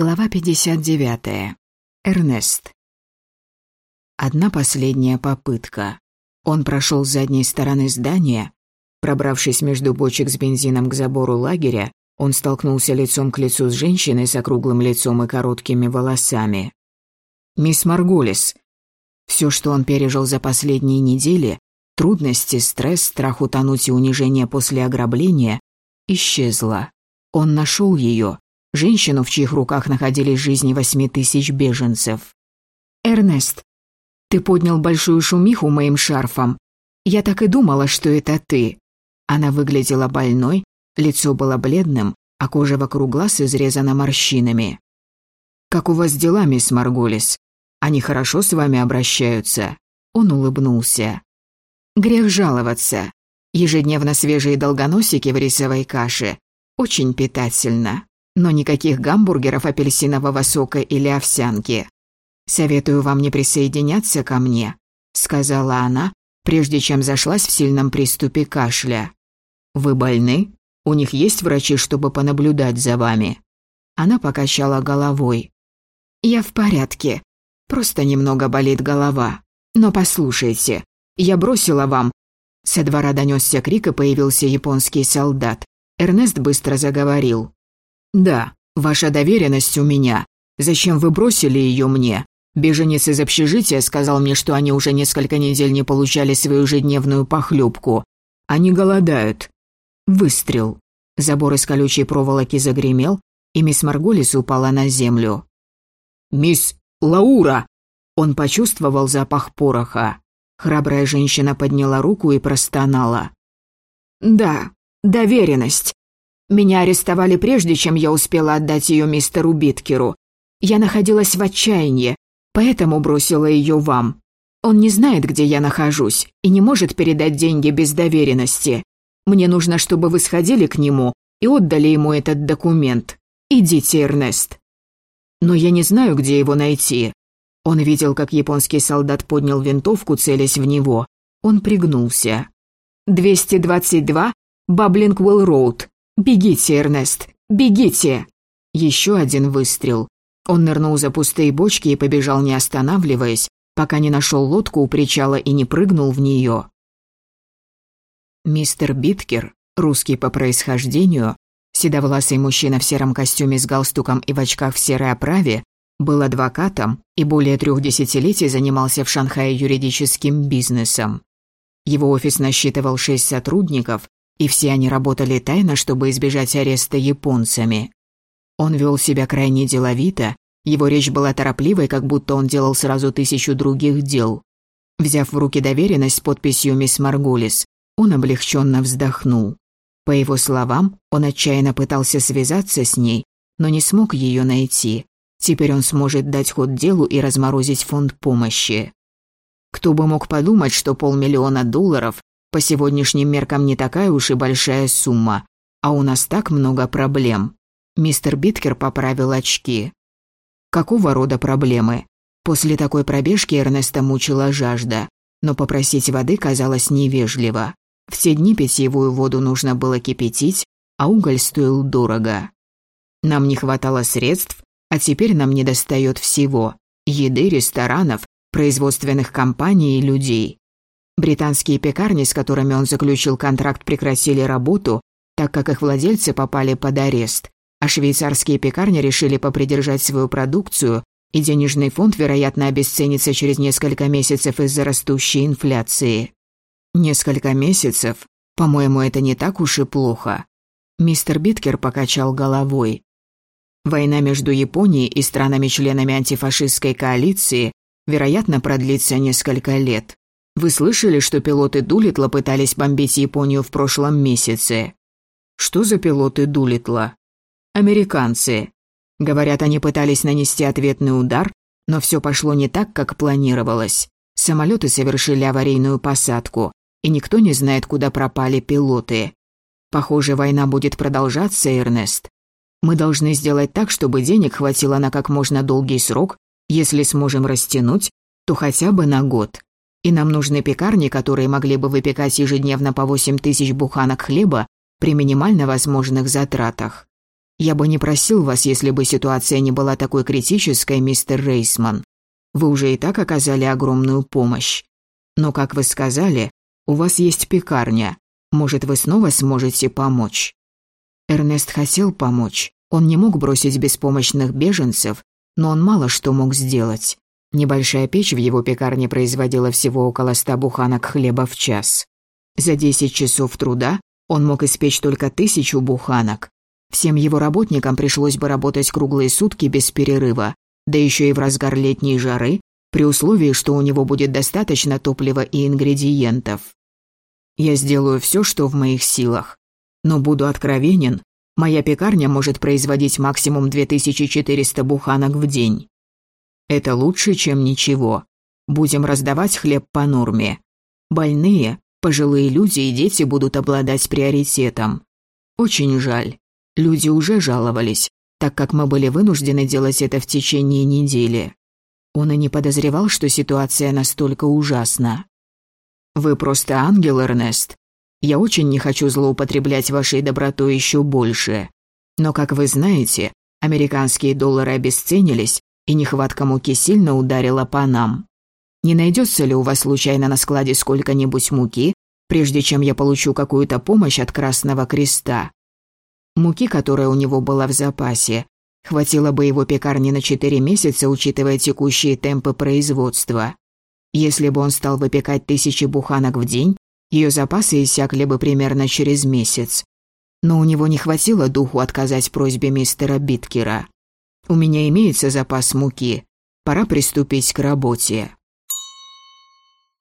Глава 59. Эрнест. Одна последняя попытка. Он прошел с задней стороны здания. Пробравшись между бочек с бензином к забору лагеря, он столкнулся лицом к лицу с женщиной с округлым лицом и короткими волосами. «Мисс Марголис». Все, что он пережил за последние недели, трудности, стресс, страх утонуть и унижение после ограбления, исчезло. Он нашел ее женщину, в чьих руках находились жизни восьми тысяч беженцев. «Эрнест, ты поднял большую шумиху моим шарфом. Я так и думала, что это ты». Она выглядела больной, лицо было бледным, а кожа вокруг глаз изрезана морщинами. «Как у вас дела, мисс Марголис? Они хорошо с вами обращаются?» Он улыбнулся. «Грех жаловаться. Ежедневно свежие долгоносики в рисовой каше. Очень питательно но никаких гамбургеров апельсинового сока или овсянки. Советую вам не присоединяться ко мне», — сказала она, прежде чем зашлась в сильном приступе кашля. «Вы больны? У них есть врачи, чтобы понаблюдать за вами?» Она покачала головой. «Я в порядке. Просто немного болит голова. Но послушайте, я бросила вам...» Со двора донесся крик и появился японский солдат. Эрнест быстро заговорил. «Да, ваша доверенность у меня. Зачем вы бросили ее мне? Беженец из общежития сказал мне, что они уже несколько недель не получали свою ежедневную похлебку. Они голодают». Выстрел. Забор из колючей проволоки загремел, и мисс Марголис упала на землю. «Мисс Лаура!» Он почувствовал запах пороха. Храбрая женщина подняла руку и простонала. «Да, доверенность. Меня арестовали прежде, чем я успела отдать ее мистеру Биткеру. Я находилась в отчаянии, поэтому бросила ее вам. Он не знает, где я нахожусь, и не может передать деньги без доверенности. Мне нужно, чтобы вы сходили к нему и отдали ему этот документ. Идите, Эрнест. Но я не знаю, где его найти. Он видел, как японский солдат поднял винтовку, целясь в него. Он пригнулся. «222 Баблингвелл Роуд. «Бегите, Эрнест, бегите!» Еще один выстрел. Он нырнул за пустые бочки и побежал, не останавливаясь, пока не нашел лодку у причала и не прыгнул в нее. Мистер Биткер, русский по происхождению, седовласый мужчина в сером костюме с галстуком и в очках в серой оправе, был адвокатом и более трех десятилетий занимался в Шанхае юридическим бизнесом. Его офис насчитывал шесть сотрудников, и все они работали тайно, чтобы избежать ареста японцами. Он вел себя крайне деловито, его речь была торопливой, как будто он делал сразу тысячу других дел. Взяв в руки доверенность с подписью «Мисс Маргулис», он облегченно вздохнул. По его словам, он отчаянно пытался связаться с ней, но не смог ее найти. Теперь он сможет дать ход делу и разморозить фонд помощи. Кто бы мог подумать, что полмиллиона долларов по сегодняшним меркам не такая уж и большая сумма, а у нас так много проблем. Мистер Биткер поправил очки. Какого рода проблемы? После такой пробежки Эрнеста мучила жажда, но попросить воды казалось невежливо. В дни питьевую воду нужно было кипятить, а уголь стоил дорого. Нам не хватало средств, а теперь нам недостает всего – еды, ресторанов, производственных компаний и людей. Британские пекарни, с которыми он заключил контракт, прекратили работу, так как их владельцы попали под арест, а швейцарские пекарни решили попридержать свою продукцию, и денежный фонд, вероятно, обесценится через несколько месяцев из-за растущей инфляции. Несколько месяцев? По-моему, это не так уж и плохо. Мистер Биткер покачал головой. Война между Японией и странами-членами антифашистской коалиции, вероятно, продлится несколько лет. Вы слышали, что пилоты Дулитла пытались бомбить Японию в прошлом месяце? Что за пилоты Дулитла? Американцы. Говорят, они пытались нанести ответный удар, но все пошло не так, как планировалось. Самолеты совершили аварийную посадку, и никто не знает, куда пропали пилоты. Похоже, война будет продолжаться, Эрнест. Мы должны сделать так, чтобы денег хватило на как можно долгий срок, если сможем растянуть, то хотя бы на год. И нам нужны пекарни, которые могли бы выпекать ежедневно по 8 тысяч буханок хлеба при минимально возможных затратах. Я бы не просил вас, если бы ситуация не была такой критической, мистер Рейсман. Вы уже и так оказали огромную помощь. Но, как вы сказали, у вас есть пекарня. Может, вы снова сможете помочь?» Эрнест хотел помочь. Он не мог бросить беспомощных беженцев, но он мало что мог сделать. Небольшая печь в его пекарне производила всего около ста буханок хлеба в час. За десять часов труда он мог испечь только тысячу буханок. Всем его работникам пришлось бы работать круглые сутки без перерыва, да еще и в разгар летней жары, при условии, что у него будет достаточно топлива и ингредиентов. Я сделаю все, что в моих силах. Но буду откровенен, моя пекарня может производить максимум 2400 буханок в день. Это лучше, чем ничего. Будем раздавать хлеб по норме. Больные, пожилые люди и дети будут обладать приоритетом. Очень жаль. Люди уже жаловались, так как мы были вынуждены делать это в течение недели. Он и не подозревал, что ситуация настолько ужасна. «Вы просто ангел, Эрнест. Я очень не хочу злоупотреблять вашей добротой еще больше. Но, как вы знаете, американские доллары обесценились, и нехватка муки сильно ударила по нам. Не найдется ли у вас случайно на складе сколько-нибудь муки, прежде чем я получу какую-то помощь от Красного Креста?» Муки, которая у него была в запасе, хватило бы его пекарни на четыре месяца, учитывая текущие темпы производства. Если бы он стал выпекать тысячи буханок в день, ее запасы иссякли бы примерно через месяц. Но у него не хватило духу отказать просьбе мистера Биткера. «У меня имеется запас муки. Пора приступить к работе».